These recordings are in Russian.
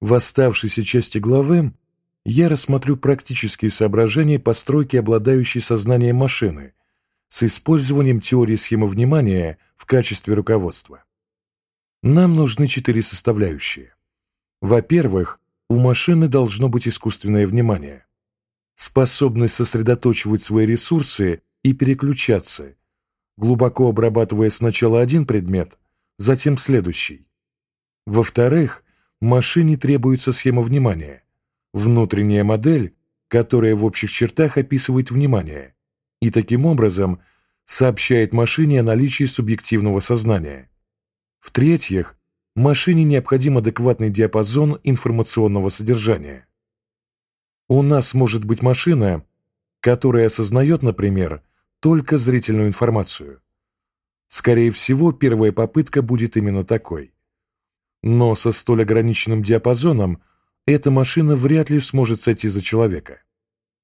В оставшейся части главы я рассмотрю практические соображения постройки обладающей сознанием машины с использованием теории схемы внимания в качестве руководства. Нам нужны четыре составляющие. Во-первых, у машины должно быть искусственное внимание, способность сосредоточивать свои ресурсы и переключаться, глубоко обрабатывая сначала один предмет, затем следующий. Во-вторых, машине требуется схема внимания, внутренняя модель, которая в общих чертах описывает внимание, и таким образом сообщает машине о наличии субъективного сознания. В-третьих, машине необходим адекватный диапазон информационного содержания. У нас может быть машина, которая осознает, например, только зрительную информацию. Скорее всего, первая попытка будет именно такой. Но со столь ограниченным диапазоном эта машина вряд ли сможет сойти за человека.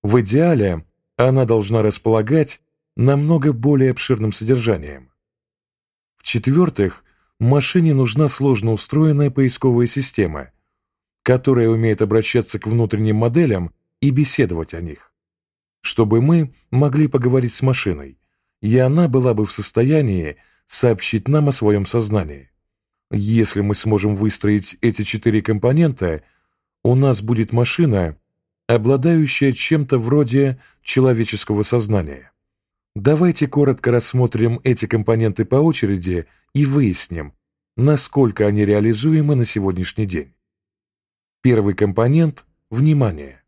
В идеале она должна располагать намного более обширным содержанием. В-четвертых, машине нужна сложно устроенная поисковая система, которая умеет обращаться к внутренним моделям и беседовать о них. Чтобы мы могли поговорить с машиной, и она была бы в состоянии сообщить нам о своем сознании. Если мы сможем выстроить эти четыре компонента, у нас будет машина, обладающая чем-то вроде человеческого сознания. Давайте коротко рассмотрим эти компоненты по очереди и выясним, насколько они реализуемы на сегодняшний день. Первый компонент – внимание.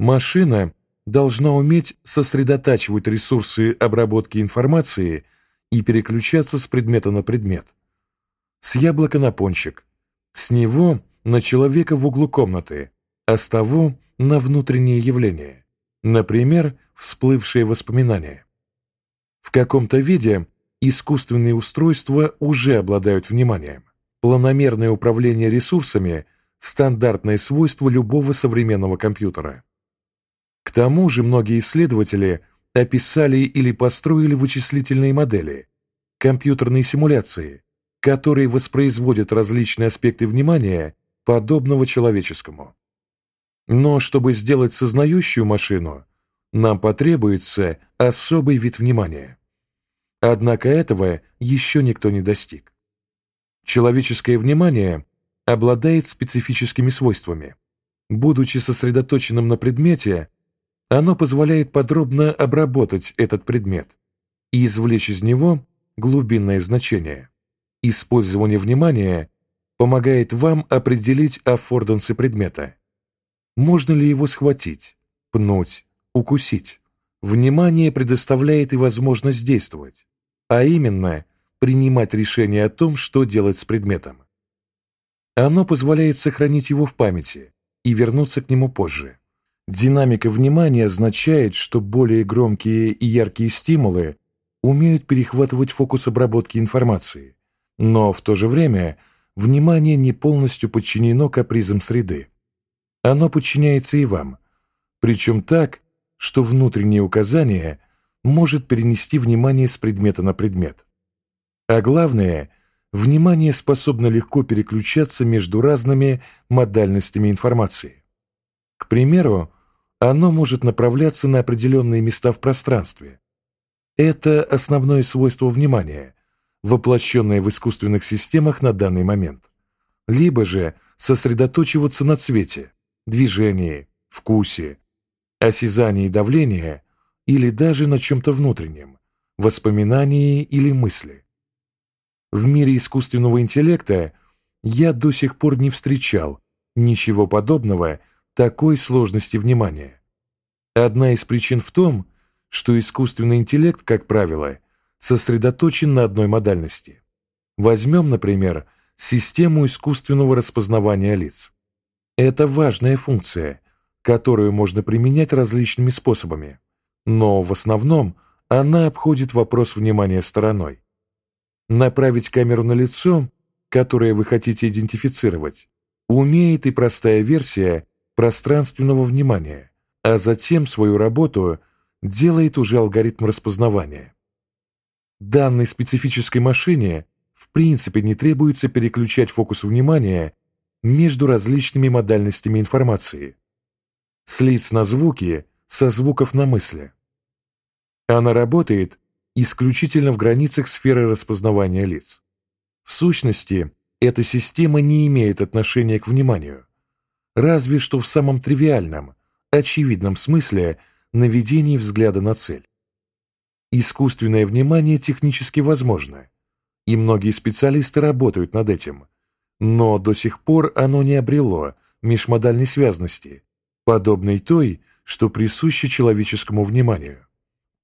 Машина должна уметь сосредотачивать ресурсы обработки информации и переключаться с предмета на предмет. С яблока на пончик, с него на человека в углу комнаты, а с того на внутренние явления, например, всплывшие воспоминания. В каком-то виде искусственные устройства уже обладают вниманием. Планомерное управление ресурсами – стандартное свойство любого современного компьютера. К тому же многие исследователи описали или построили вычислительные модели, компьютерные симуляции, которые воспроизводят различные аспекты внимания, подобного человеческому. Но чтобы сделать сознающую машину, нам потребуется особый вид внимания. Однако этого еще никто не достиг. Человеческое внимание обладает специфическими свойствами. Будучи сосредоточенным на предмете, оно позволяет подробно обработать этот предмет и извлечь из него глубинное значение. Использование внимания помогает вам определить аффордансы предмета. Можно ли его схватить, пнуть, укусить? Внимание предоставляет и возможность действовать, а именно принимать решение о том, что делать с предметом. Оно позволяет сохранить его в памяти и вернуться к нему позже. Динамика внимания означает, что более громкие и яркие стимулы умеют перехватывать фокус обработки информации, но в то же время внимание не полностью подчинено капризам среды. Оно подчиняется и вам, причем так, что внутреннее указание может перенести внимание с предмета на предмет. А главное, внимание способно легко переключаться между разными модальностями информации. К примеру, оно может направляться на определенные места в пространстве. Это основное свойство внимания, воплощенное в искусственных системах на данный момент. Либо же сосредоточиваться на цвете, движении, вкусе, осязании давления или даже на чем-то внутреннем, воспоминании или мысли. В мире искусственного интеллекта я до сих пор не встречал ничего подобного – такой сложности внимания. Одна из причин в том, что искусственный интеллект, как правило, сосредоточен на одной модальности. Возьмем, например, систему искусственного распознавания лиц. Это важная функция, которую можно применять различными способами, но в основном она обходит вопрос внимания стороной. Направить камеру на лицо, которое вы хотите идентифицировать, умеет и простая версия пространственного внимания, а затем свою работу делает уже алгоритм распознавания. Данной специфической машине в принципе не требуется переключать фокус внимания между различными модальностями информации, с лиц на звуки, со звуков на мысли. Она работает исключительно в границах сферы распознавания лиц. В сущности, эта система не имеет отношения к вниманию, разве что в самом тривиальном, очевидном смысле наведении взгляда на цель. Искусственное внимание технически возможно, и многие специалисты работают над этим, но до сих пор оно не обрело межмодальной связности, подобной той, что присуща человеческому вниманию.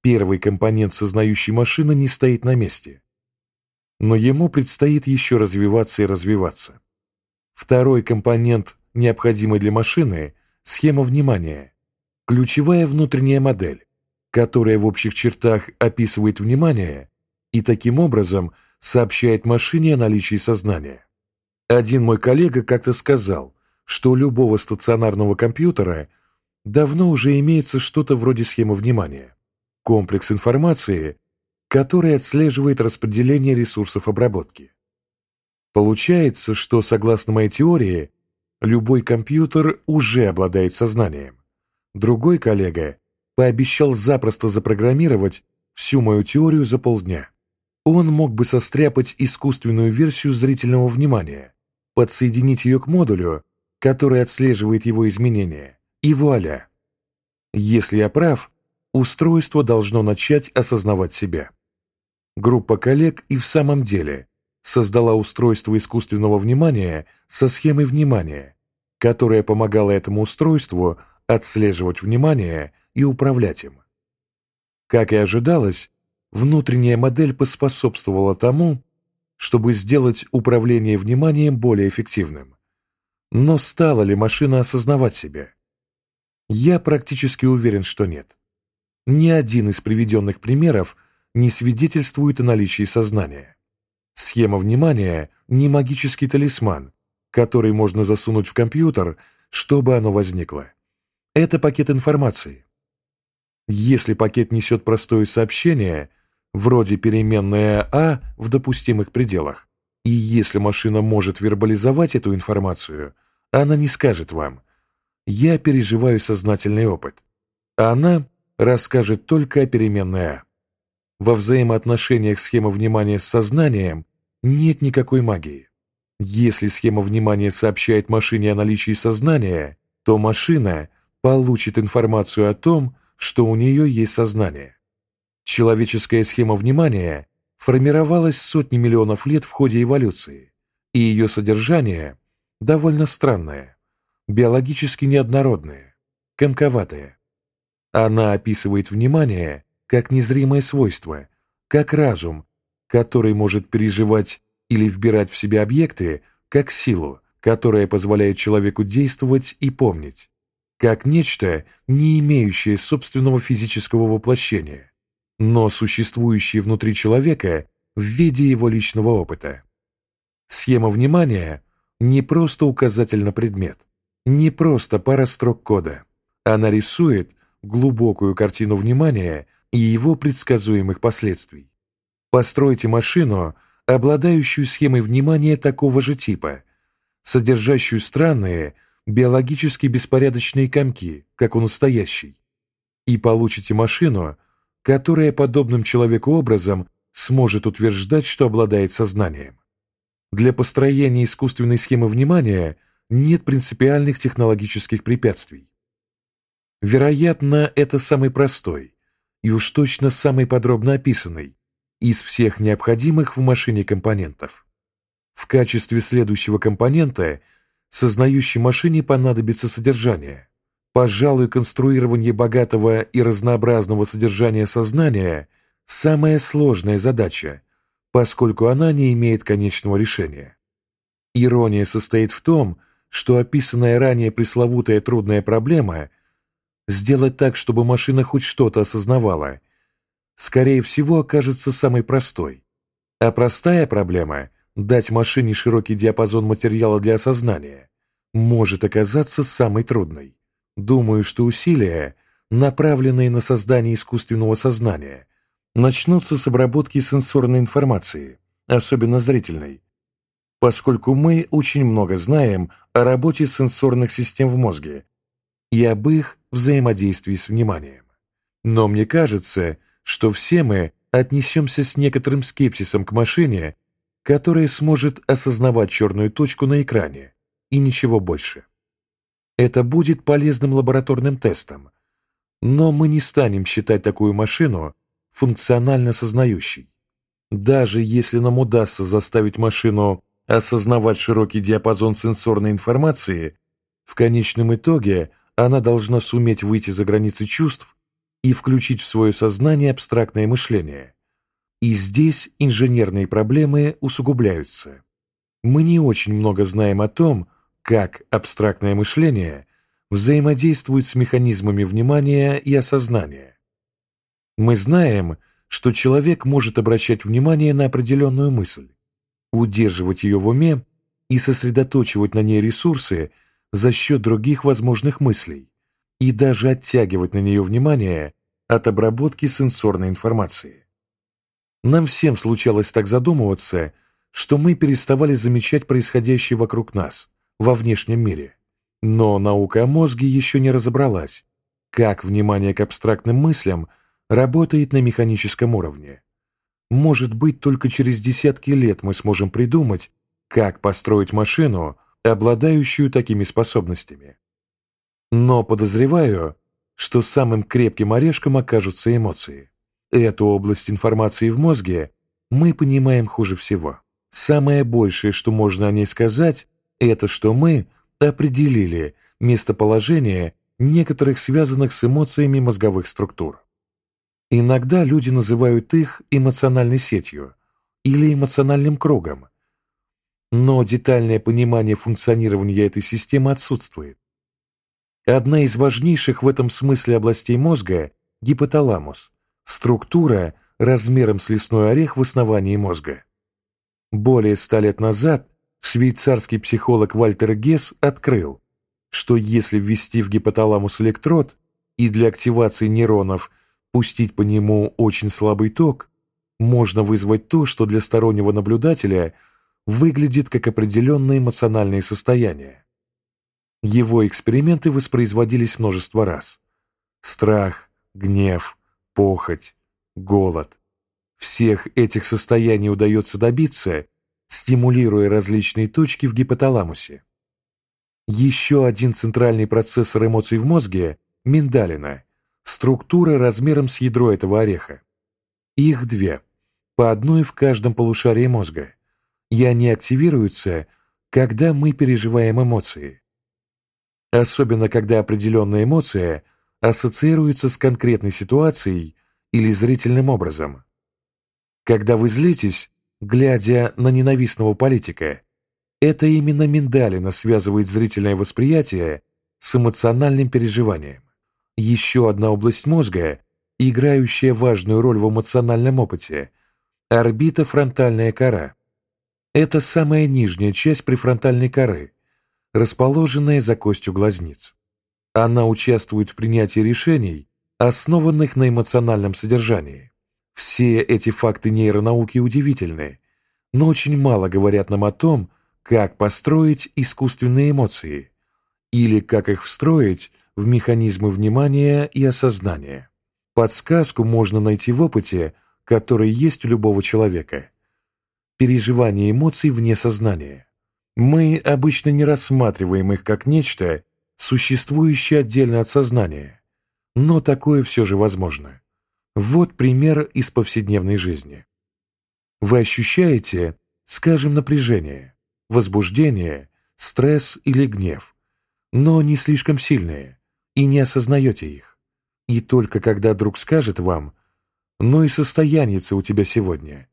Первый компонент сознающей машины не стоит на месте. Но ему предстоит еще развиваться и развиваться. Второй компонент, необходимый для машины, схема внимания, ключевая внутренняя модель, которая в общих чертах описывает внимание и таким образом сообщает машине о наличии сознания. Один мой коллега как-то сказал, что у любого стационарного компьютера давно уже имеется что-то вроде схемы внимания, комплекс информации, который отслеживает распределение ресурсов обработки. Получается, что, согласно моей теории, любой компьютер уже обладает сознанием. Другой коллега пообещал запросто запрограммировать всю мою теорию за полдня. Он мог бы состряпать искусственную версию зрительного внимания, подсоединить ее к модулю, который отслеживает его изменения, и вуаля. Если я прав, устройство должно начать осознавать себя. Группа коллег и в самом деле создала устройство искусственного внимания со схемой внимания, которая помогала этому устройству отслеживать внимание и управлять им. Как и ожидалось, внутренняя модель поспособствовала тому, чтобы сделать управление вниманием более эффективным. Но стала ли машина осознавать себя? Я практически уверен, что нет. Ни один из приведенных примеров не свидетельствует о наличии сознания. Схема внимания – не магический талисман, который можно засунуть в компьютер, чтобы оно возникло. Это пакет информации. Если пакет несет простое сообщение – вроде переменная «а» в допустимых пределах. И если машина может вербализовать эту информацию, она не скажет вам «я переживаю сознательный опыт». Она расскажет только о переменной «а». Во взаимоотношениях схемы внимания с сознанием нет никакой магии. Если схема внимания сообщает машине о наличии сознания, то машина получит информацию о том, что у нее есть сознание. Человеческая схема внимания формировалась сотни миллионов лет в ходе эволюции, и ее содержание довольно странное, биологически неоднородное, комковатое. Она описывает внимание как незримое свойство, как разум, который может переживать или вбирать в себя объекты, как силу, которая позволяет человеку действовать и помнить, как нечто, не имеющее собственного физического воплощения но существующие внутри человека в виде его личного опыта. Схема внимания не просто указатель на предмет, не просто пара строк кода. Она рисует глубокую картину внимания и его предсказуемых последствий. Постройте машину, обладающую схемой внимания такого же типа, содержащую странные, биологически беспорядочные комки, как у настоящей, и получите машину – которая подобным человеку образом сможет утверждать, что обладает сознанием. Для построения искусственной схемы внимания нет принципиальных технологических препятствий. Вероятно, это самый простой и уж точно самый подробно описанный из всех необходимых в машине компонентов. В качестве следующего компонента сознающей машине понадобится содержание, Пожалуй, конструирование богатого и разнообразного содержания сознания – самая сложная задача, поскольку она не имеет конечного решения. Ирония состоит в том, что описанная ранее пресловутая трудная проблема – сделать так, чтобы машина хоть что-то осознавала – скорее всего, окажется самой простой. А простая проблема – дать машине широкий диапазон материала для осознания – может оказаться самой трудной. Думаю, что усилия, направленные на создание искусственного сознания, начнутся с обработки сенсорной информации, особенно зрительной. поскольку мы очень много знаем о работе сенсорных систем в мозге и об их взаимодействии с вниманием. Но мне кажется, что все мы отнесемся с некоторым скепсисом к машине, которая сможет осознавать черную точку на экране и ничего больше. Это будет полезным лабораторным тестом, но мы не станем считать такую машину функционально сознающей. Даже если нам удастся заставить машину осознавать широкий диапазон сенсорной информации, в конечном итоге она должна суметь выйти за границы чувств и включить в свое сознание абстрактное мышление. И здесь инженерные проблемы усугубляются. Мы не очень много знаем о том, как абстрактное мышление взаимодействует с механизмами внимания и осознания. Мы знаем, что человек может обращать внимание на определенную мысль, удерживать ее в уме и сосредоточивать на ней ресурсы за счет других возможных мыслей и даже оттягивать на нее внимание от обработки сенсорной информации. Нам всем случалось так задумываться, что мы переставали замечать происходящее вокруг нас, во внешнем мире. Но наука о мозге еще не разобралась, как внимание к абстрактным мыслям работает на механическом уровне. Может быть, только через десятки лет мы сможем придумать, как построить машину, обладающую такими способностями. Но подозреваю, что самым крепким орешком окажутся эмоции. Эту область информации в мозге мы понимаем хуже всего. Самое большее, что можно о ней сказать, это что мы определили местоположение некоторых связанных с эмоциями мозговых структур. Иногда люди называют их эмоциональной сетью или эмоциональным кругом, но детальное понимание функционирования этой системы отсутствует. Одна из важнейших в этом смысле областей мозга – гипоталамус, структура размером с лесной орех в основании мозга. Более ста лет назад швейцарский психолог Вальтер Гесс открыл, что если ввести в гипоталамус электрод и для активации нейронов пустить по нему очень слабый ток, можно вызвать то, что для стороннего наблюдателя выглядит как определенное эмоциональное состояние. Его эксперименты воспроизводились множество раз. Страх, гнев, похоть, голод. Всех этих состояний удается добиться, стимулируя различные точки в гипоталамусе. Еще один центральный процессор эмоций в мозге – миндалина, структура размером с ядро этого ореха. Их две, по одной в каждом полушарии мозга, и они активируются, когда мы переживаем эмоции. Особенно, когда определенная эмоция ассоциируется с конкретной ситуацией или зрительным образом. Когда вы злитесь, глядя на ненавистного политика, это именно миндалина связывает зрительное восприятие с эмоциональным переживанием. Еще одна область мозга, играющая важную роль в эмоциональном опыте – орбитофронтальная кора. Это самая нижняя часть префронтальной коры, расположенная за костью глазниц. Она участвует в принятии решений, основанных на эмоциональном содержании. Все эти факты нейронауки удивительны, но очень мало говорят нам о том, как построить искусственные эмоции или как их встроить в механизмы внимания и осознания. Подсказку можно найти в опыте, который есть у любого человека. Переживание эмоций вне сознания. Мы обычно не рассматриваем их как нечто, существующее отдельно от сознания, но такое все же возможно. Вот пример из повседневной жизни. Вы ощущаете, скажем, напряжение, возбуждение, стресс или гнев, но не слишком сильные, и не осознаете их. И только когда друг скажет вам «ну и состояние у тебя сегодня»,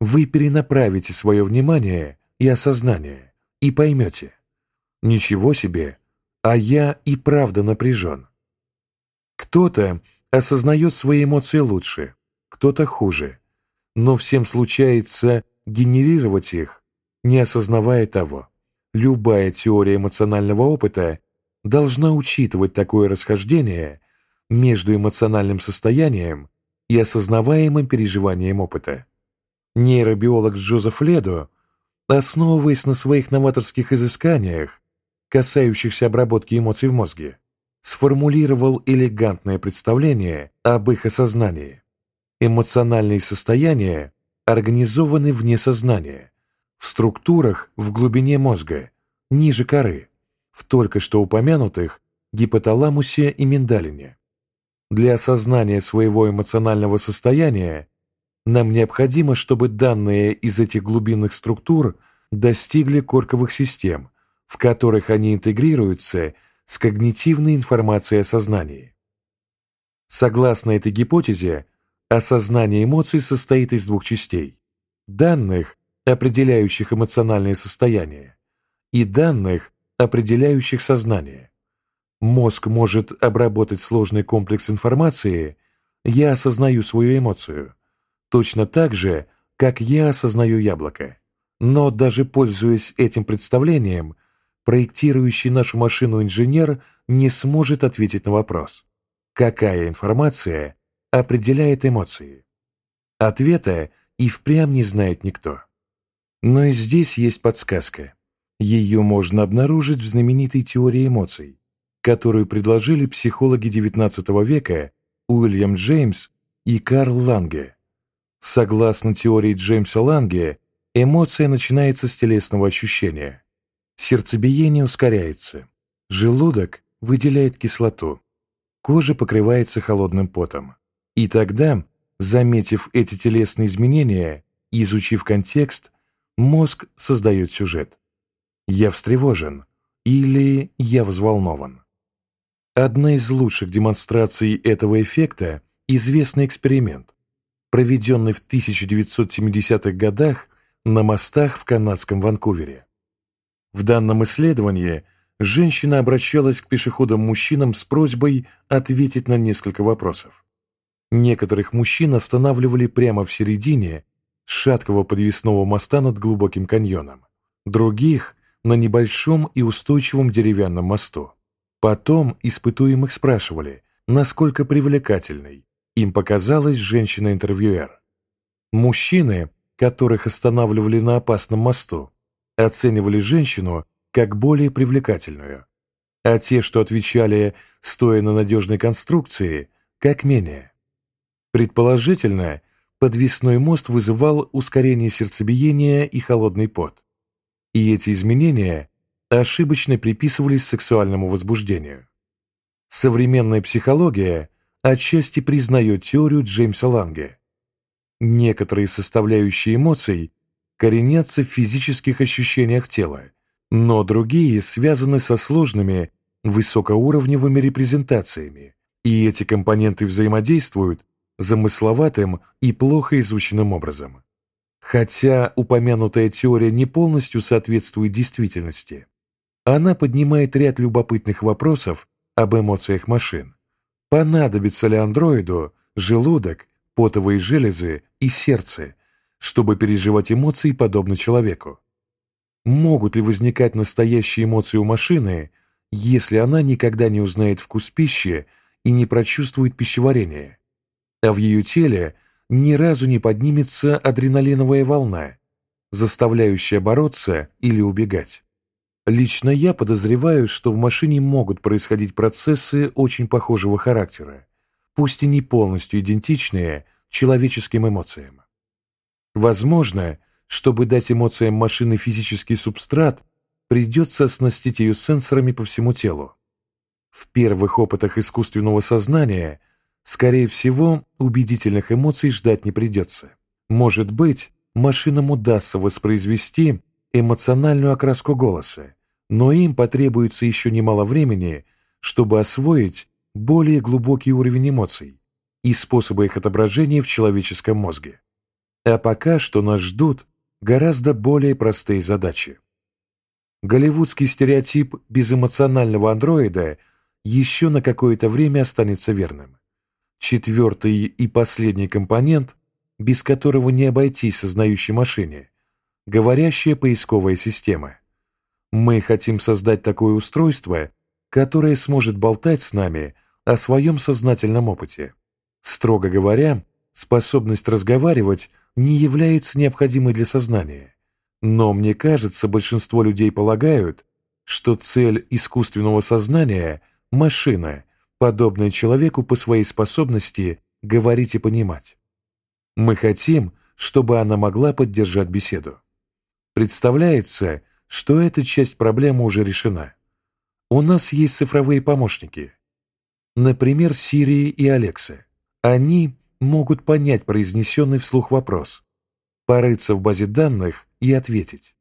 вы перенаправите свое внимание и осознание, и поймете «ничего себе, а я и правда напряжен». Кто-то осознает свои эмоции лучше, кто-то хуже, но всем случается генерировать их, не осознавая того. Любая теория эмоционального опыта должна учитывать такое расхождение между эмоциональным состоянием и осознаваемым переживанием опыта. Нейробиолог Джозеф Ледо основываясь на своих новаторских изысканиях, касающихся обработки эмоций в мозге, сформулировал элегантное представление об их осознании. Эмоциональные состояния организованы вне сознания, в структурах в глубине мозга, ниже коры, в только что упомянутых гипоталамусе и миндалине. Для осознания своего эмоционального состояния нам необходимо, чтобы данные из этих глубинных структур достигли корковых систем, в которых они интегрируются с когнитивной информацией о сознании. Согласно этой гипотезе, осознание эмоций состоит из двух частей – данных, определяющих эмоциональное состояние, и данных, определяющих сознание. Мозг может обработать сложный комплекс информации «я осознаю свою эмоцию», точно так же, как я осознаю яблоко. Но даже пользуясь этим представлением, проектирующий нашу машину инженер не сможет ответить на вопрос, какая информация определяет эмоции. Ответа и впрямь не знает никто. Но и здесь есть подсказка. Ее можно обнаружить в знаменитой теории эмоций, которую предложили психологи XIX века Уильям Джеймс и Карл Ланге. Согласно теории Джеймса Ланге, эмоция начинается с телесного ощущения. Сердцебиение ускоряется, желудок выделяет кислоту, кожа покрывается холодным потом. И тогда, заметив эти телесные изменения и изучив контекст, мозг создает сюжет. «Я встревожен» или «Я взволнован». Одна из лучших демонстраций этого эффекта – известный эксперимент, проведенный в 1970-х годах на мостах в канадском Ванкувере. В данном исследовании женщина обращалась к пешеходам-мужчинам с просьбой ответить на несколько вопросов. Некоторых мужчин останавливали прямо в середине шаткого подвесного моста над глубоким каньоном, других – на небольшом и устойчивом деревянном мосту. Потом испытуемых спрашивали, насколько привлекательной им показалась женщина-интервьюер. Мужчины, которых останавливали на опасном мосту, оценивали женщину как более привлекательную, а те, что отвечали, стоя на надежной конструкции, как менее. Предположительно, подвесной мост вызывал ускорение сердцебиения и холодный пот. И эти изменения ошибочно приписывались сексуальному возбуждению. Современная психология отчасти признает теорию Джеймса Ланге. Некоторые составляющие эмоций коренятся в физических ощущениях тела, но другие связаны со сложными высокоуровневыми репрезентациями, и эти компоненты взаимодействуют замысловатым и плохо изученным образом. Хотя упомянутая теория не полностью соответствует действительности, она поднимает ряд любопытных вопросов об эмоциях машин. Понадобится ли андроиду желудок, потовые железы и сердце, чтобы переживать эмоции подобно человеку? Могут ли возникать настоящие эмоции у машины, если она никогда не узнает вкус пищи и не прочувствует пищеварение, а в ее теле ни разу не поднимется адреналиновая волна, заставляющая бороться или убегать? Лично я подозреваю, что в машине могут происходить процессы очень похожего характера, пусть и не полностью идентичные человеческим эмоциям. Возможно, чтобы дать эмоциям машины физический субстрат, придется оснастить ее сенсорами по всему телу. В первых опытах искусственного сознания, скорее всего, убедительных эмоций ждать не придется. Может быть, машинам удастся воспроизвести эмоциональную окраску голоса, но им потребуется еще немало времени, чтобы освоить более глубокий уровень эмоций и способы их отображения в человеческом мозге. А пока что нас ждут гораздо более простые задачи. Голливудский стереотип безэмоционального андроида еще на какое-то время останется верным. Четвертый и последний компонент, без которого не обойтись сознающей машине, говорящая поисковая система. Мы хотим создать такое устройство, которое сможет болтать с нами о своем сознательном опыте. Строго говоря, способность разговаривать не является необходимой для сознания, Но мне кажется, большинство людей полагают, что цель искусственного сознания – машина, подобная человеку по своей способности говорить и понимать. Мы хотим, чтобы она могла поддержать беседу. Представляется, что эта часть проблемы уже решена. У нас есть цифровые помощники. Например, Siri и Alexa. Они могут понять произнесенный вслух вопрос, порыться в базе данных и ответить.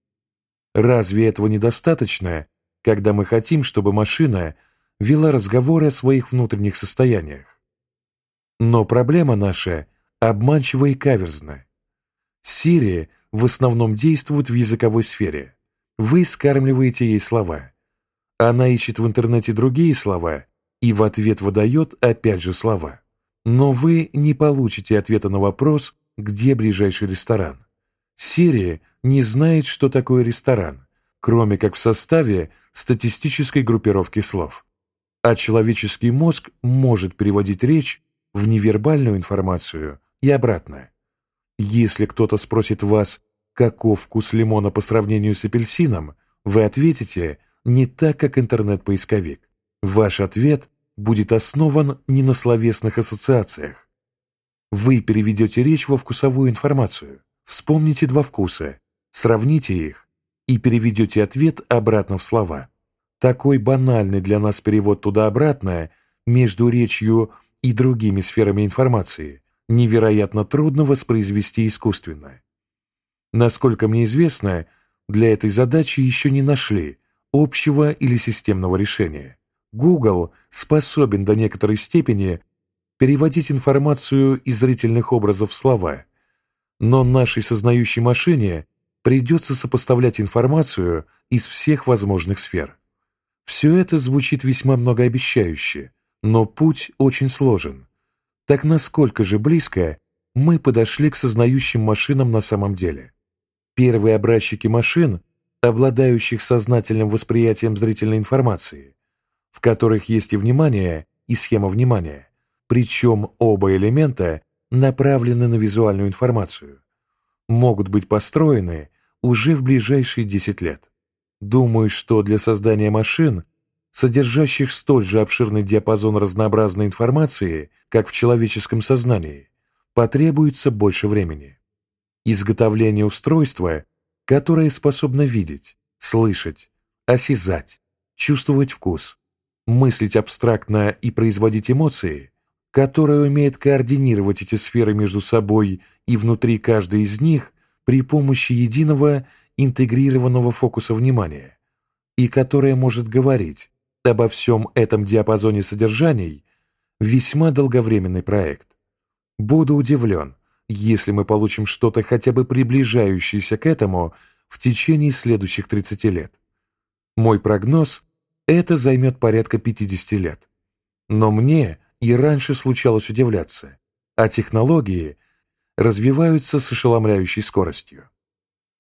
Разве этого недостаточно, когда мы хотим, чтобы машина вела разговоры о своих внутренних состояниях? Но проблема наша обманчива и каверзна. Сирия в основном действует в языковой сфере. Вы скармливаете ей слова. Она ищет в интернете другие слова и в ответ выдает опять же слова. Но вы не получите ответа на вопрос, где ближайший ресторан. Сирия не знает, что такое ресторан, кроме как в составе статистической группировки слов. А человеческий мозг может переводить речь в невербальную информацию и обратно. Если кто-то спросит вас, каков вкус лимона по сравнению с апельсином, вы ответите не так, как интернет-поисковик. Ваш ответ будет основан не на словесных ассоциациях. Вы переведете речь во вкусовую информацию. Вспомните два вкуса, сравните их и переведете ответ обратно в слова. Такой банальный для нас перевод туда-обратно между речью и другими сферами информации невероятно трудно воспроизвести искусственно. Насколько мне известно, для этой задачи еще не нашли общего или системного решения. Google способен до некоторой степени переводить информацию из зрительных образов в слова, но нашей сознающей машине придется сопоставлять информацию из всех возможных сфер. Все это звучит весьма многообещающе, но путь очень сложен. Так насколько же близко мы подошли к сознающим машинам на самом деле? Первые образчики машин, обладающих сознательным восприятием зрительной информации, в которых есть и внимание, и схема внимания, причем оба элемента направлены на визуальную информацию, могут быть построены уже в ближайшие 10 лет. Думаю, что для создания машин содержащих столь же обширный диапазон разнообразной информации, как в человеческом сознании, потребуется больше времени. Изготовление устройства, которое способно видеть, слышать, осязать, чувствовать вкус, мыслить абстрактно и производить эмоции, которое умеет координировать эти сферы между собой и внутри каждой из них при помощи единого интегрированного фокуса внимания, и которое может говорить, обо всем этом диапазоне содержаний весьма долговременный проект. Буду удивлен, если мы получим что-то хотя бы приближающееся к этому в течение следующих 30 лет. Мой прогноз – это займет порядка 50 лет. Но мне и раньше случалось удивляться, а технологии развиваются с ошеломляющей скоростью.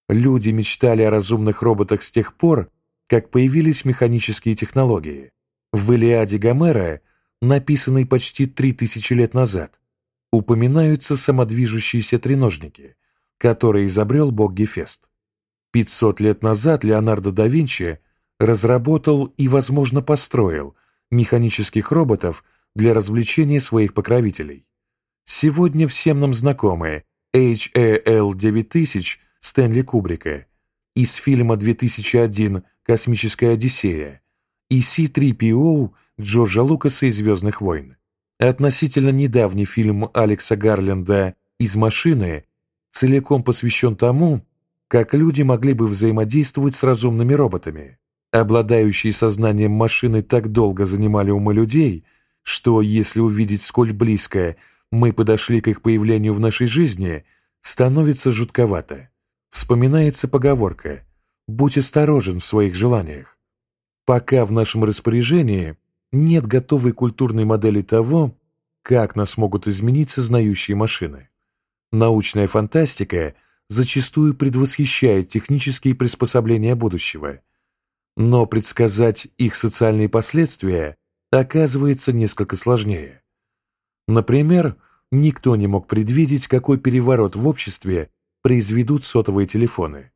Люди мечтали о разумных роботах с тех пор, как появились механические технологии. В Илиаде Гомера, написанной почти три тысячи лет назад, упоминаются самодвижущиеся треножники, которые изобрел бог Гефест. 500 лет назад Леонардо да Винчи разработал и, возможно, построил механических роботов для развлечения своих покровителей. Сегодня всем нам знакомые HAL 9000 Стэнли Кубрика из фильма 2001 «Космическая Одиссея» и C-3PO Джорджа Лукаса из «Звездных войн». Относительно недавний фильм Алекса Гарленда «Из машины» целиком посвящен тому, как люди могли бы взаимодействовать с разумными роботами. Обладающие сознанием машины так долго занимали умы людей, что, если увидеть, сколь близко мы подошли к их появлению в нашей жизни, становится жутковато. Вспоминается поговорка будь осторожен в своих желаниях. Пока в нашем распоряжении нет готовой культурной модели того, как нас могут изменить сознающие машины. Научная фантастика зачастую предвосхищает технические приспособления будущего, но предсказать их социальные последствия оказывается несколько сложнее. Например, никто не мог предвидеть, какой переворот в обществе произведут сотовые телефоны.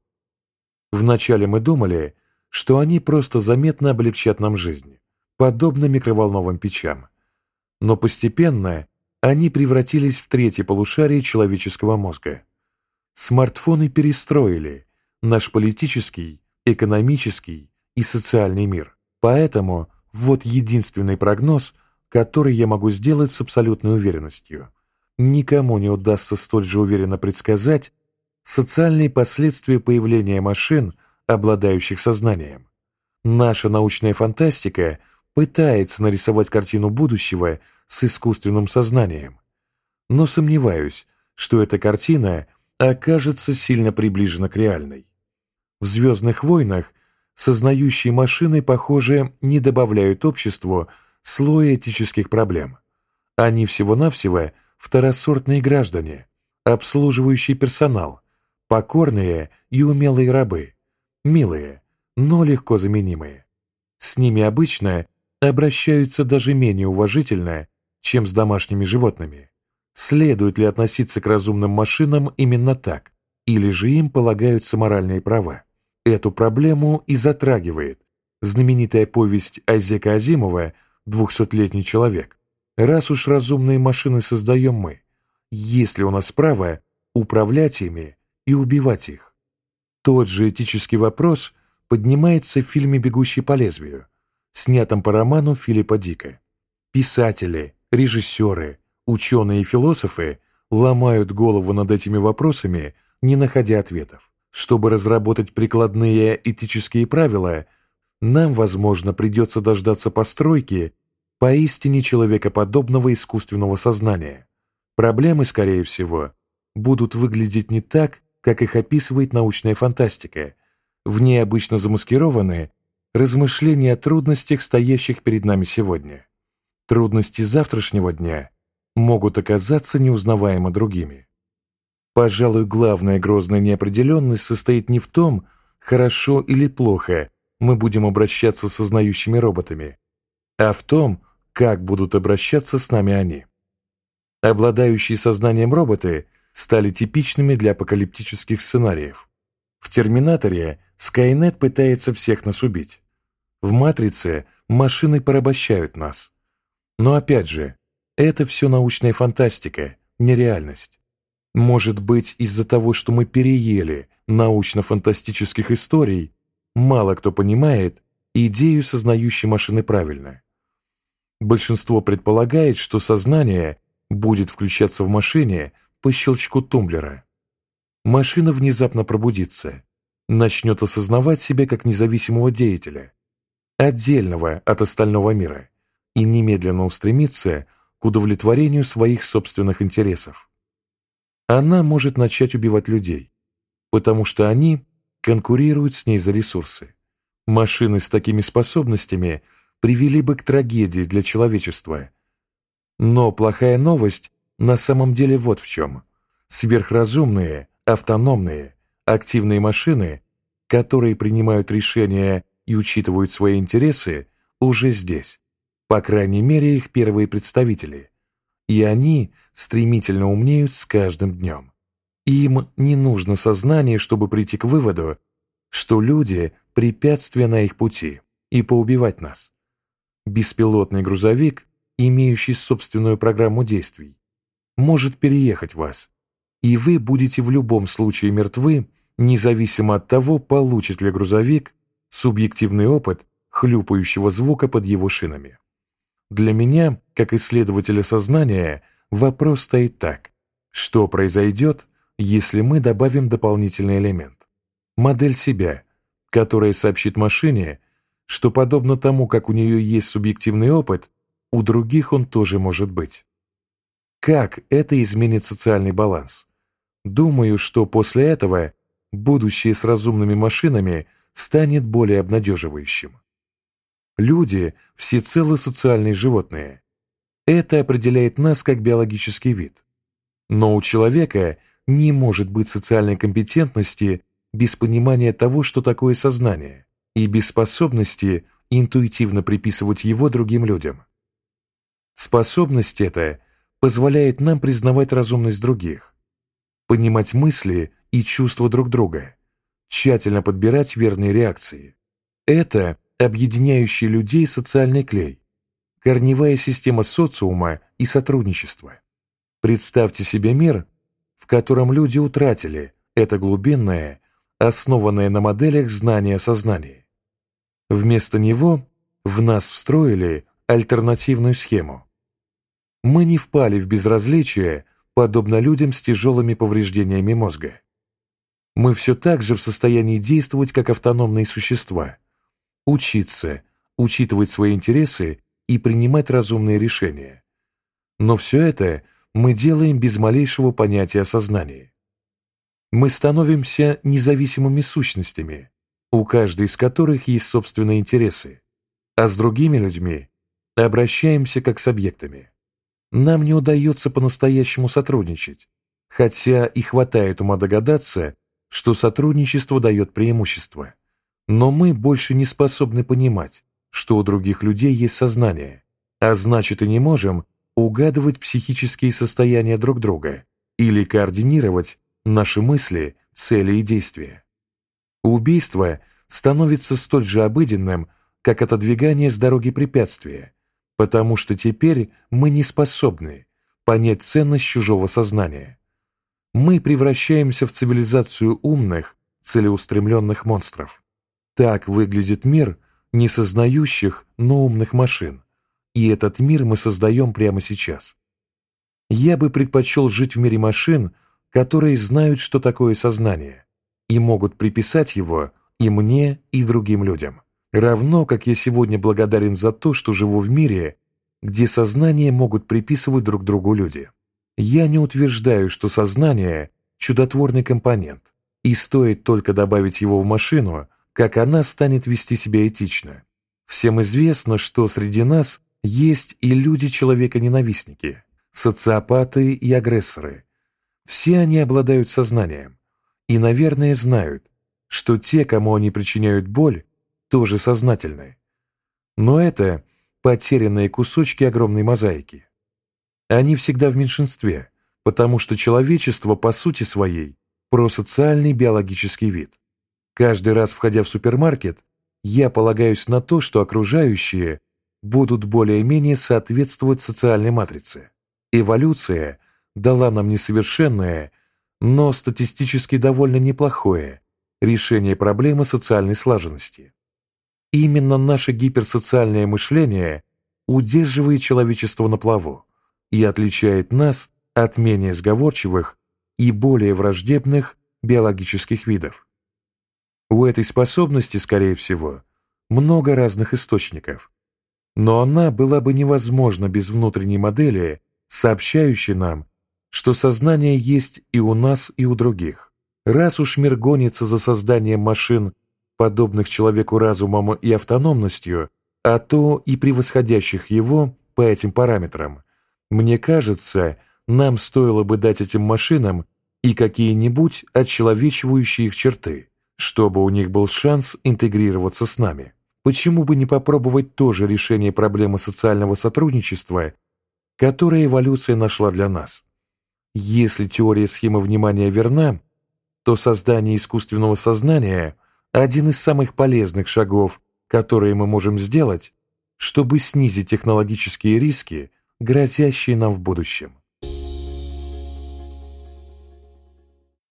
Вначале мы думали, что они просто заметно облегчат нам жизнь, подобно микроволновым печам. Но постепенно они превратились в третье полушарие человеческого мозга. Смартфоны перестроили наш политический, экономический и социальный мир. Поэтому вот единственный прогноз, который я могу сделать с абсолютной уверенностью. Никому не удастся столь же уверенно предсказать социальные последствия появления машин, обладающих сознанием. Наша научная фантастика пытается нарисовать картину будущего с искусственным сознанием. Но сомневаюсь, что эта картина окажется сильно приближена к реальной. В «Звездных войнах» сознающие машины, похоже, не добавляют обществу слоя этических проблем. Они всего-навсего второсортные граждане, обслуживающий персонал, покорные и умелые рабы, милые, но легко заменимые. С ними обычно обращаются даже менее уважительно, чем с домашними животными. Следует ли относиться к разумным машинам именно так, или же им полагаются моральные права? Эту проблему и затрагивает знаменитая повесть Айзека Азимова «Двухсотлетний человек». Раз уж разумные машины создаем мы, есть ли у нас право управлять ими и убивать их? Тот же этический вопрос поднимается в фильме «Бегущий по лезвию», снятом по роману Филиппа Дика. Писатели, режиссеры, ученые и философы ломают голову над этими вопросами, не находя ответов. Чтобы разработать прикладные этические правила, нам, возможно, придется дождаться постройки поистине человекоподобного искусственного сознания. Проблемы, скорее всего, будут выглядеть не так, как их описывает научная фантастика. В ней обычно замаскированы размышления о трудностях, стоящих перед нами сегодня. Трудности завтрашнего дня могут оказаться неузнаваемо другими. Пожалуй, главная грозная неопределенность состоит не в том, хорошо или плохо мы будем обращаться с сознающими роботами, а в том, как будут обращаться с нами они. Обладающие сознанием роботы стали типичными для апокалиптических сценариев. В «Терминаторе» Скайнет пытается всех нас убить. В «Матрице» машины порабощают нас. Но опять же, это все научная фантастика, нереальность. Может быть, из-за того, что мы переели научно-фантастических историй, мало кто понимает идею сознающей машины правильно. Большинство предполагает, что сознание будет включаться в машине по щелчку тумблера. Машина внезапно пробудится, начнет осознавать себя как независимого деятеля, отдельного от остального мира, и немедленно устремится к удовлетворению своих собственных интересов она может начать убивать людей, потому что они конкурируют с ней за ресурсы. Машины с такими способностями привели бы к трагедии для человечества. Но плохая новость на самом деле вот в чем. Сверхразумные, автономные, активные машины, которые принимают решения и учитывают свои интересы, уже здесь. По крайней мере, их первые представители. И они стремительно умнеют с каждым днем. Им не нужно сознание, чтобы прийти к выводу, что люди – препятствия на их пути, и поубивать нас. Беспилотный грузовик, имеющий собственную программу действий, может переехать вас, и вы будете в любом случае мертвы, независимо от того, получит ли грузовик субъективный опыт хлюпающего звука под его шинами. Для меня, как исследователя сознания – Вопрос стоит так. Что произойдет, если мы добавим дополнительный элемент? Модель себя, которая сообщит машине, что подобно тому, как у нее есть субъективный опыт, у других он тоже может быть. Как это изменит социальный баланс? Думаю, что после этого будущее с разумными машинами станет более обнадеживающим. Люди – всецело социальные животные, это определяет нас как биологический вид. Но у человека не может быть социальной компетентности без понимания того, что такое сознание, и без способности интуитивно приписывать его другим людям. Способность эта позволяет нам признавать разумность других, понимать мысли и чувства друг друга, тщательно подбирать верные реакции. Это объединяющий людей социальный клей, корневая система социума и сотрудничества. Представьте себе мир, в котором люди утратили это глубинное, основанное на моделях знания сознания. Вместо него в нас встроили альтернативную схему. Мы не впали в безразличие, подобно людям с тяжелыми повреждениями мозга. Мы все так же в состоянии действовать как автономные существа, учиться, учитывать свои интересы и принимать разумные решения. Но все это мы делаем без малейшего понятия сознания. Мы становимся независимыми сущностями, у каждой из которых есть собственные интересы, а с другими людьми обращаемся как с объектами. Нам не удается по-настоящему сотрудничать, хотя и хватает ума догадаться, что сотрудничество дает преимущество. Но мы больше не способны понимать, что у других людей есть сознание, а значит и не можем угадывать психические состояния друг друга или координировать наши мысли, цели и действия. Убийство становится столь же обыденным, как отодвигание с дороги препятствия, потому что теперь мы не способны понять ценность чужого сознания. Мы превращаемся в цивилизацию умных, целеустремленных монстров. Так выглядит мир несознающих, но умных машин, и этот мир мы создаем прямо сейчас. Я бы предпочел жить в мире машин, которые знают, что такое сознание, и могут приписать его и мне, и другим людям. Равно, как я сегодня благодарен за то, что живу в мире, где сознание могут приписывать друг другу люди. Я не утверждаю, что сознание – чудотворный компонент, и стоит только добавить его в машину, как она станет вести себя этично. Всем известно, что среди нас есть и люди-человека-ненавистники, социопаты и агрессоры. Все они обладают сознанием и, наверное, знают, что те, кому они причиняют боль, тоже сознательны. Но это потерянные кусочки огромной мозаики. Они всегда в меньшинстве, потому что человечество по сути своей просоциальный биологический вид. Каждый раз, входя в супермаркет, я полагаюсь на то, что окружающие будут более-менее соответствовать социальной матрице. Эволюция дала нам несовершенное, но статистически довольно неплохое решение проблемы социальной слаженности. Именно наше гиперсоциальное мышление удерживает человечество на плаву и отличает нас от менее сговорчивых и более враждебных биологических видов. У этой способности, скорее всего, много разных источников, но она была бы невозможна без внутренней модели, сообщающей нам, что сознание есть и у нас, и у других. Раз уж мир гонится за созданием машин подобных человеку разумом и автономностью, а то и превосходящих его по этим параметрам. Мне кажется, нам стоило бы дать этим машинам и какие-нибудь отчеловечивающие их черты, чтобы у них был шанс интегрироваться с нами. Почему бы не попробовать тоже решение проблемы социального сотрудничества, которое эволюция нашла для нас? Если теория схемы внимания верна, то создание искусственного сознания – один из самых полезных шагов, которые мы можем сделать, чтобы снизить технологические риски, грозящие нам в будущем.